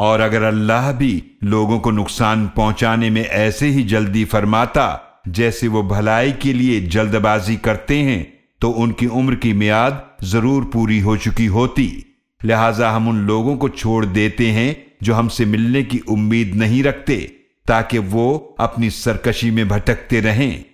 और अगर अल्लाह भी लोगों को नुकसान पहुँचाने में ऐसे ही जल्दी फरमाता, जैसे वो भलाई के लिए जल्दबाजी करते हैं तो उनकी उम्र की मियाद ज़रूर पूरी हो चुकी होती। लिहाजा हम उन लोगों को छोड़ देते हैं जो हमसे मिलने की उम्मीद नहीं रखते, ताकि वो अपनी सरकशी में भटकते रहें।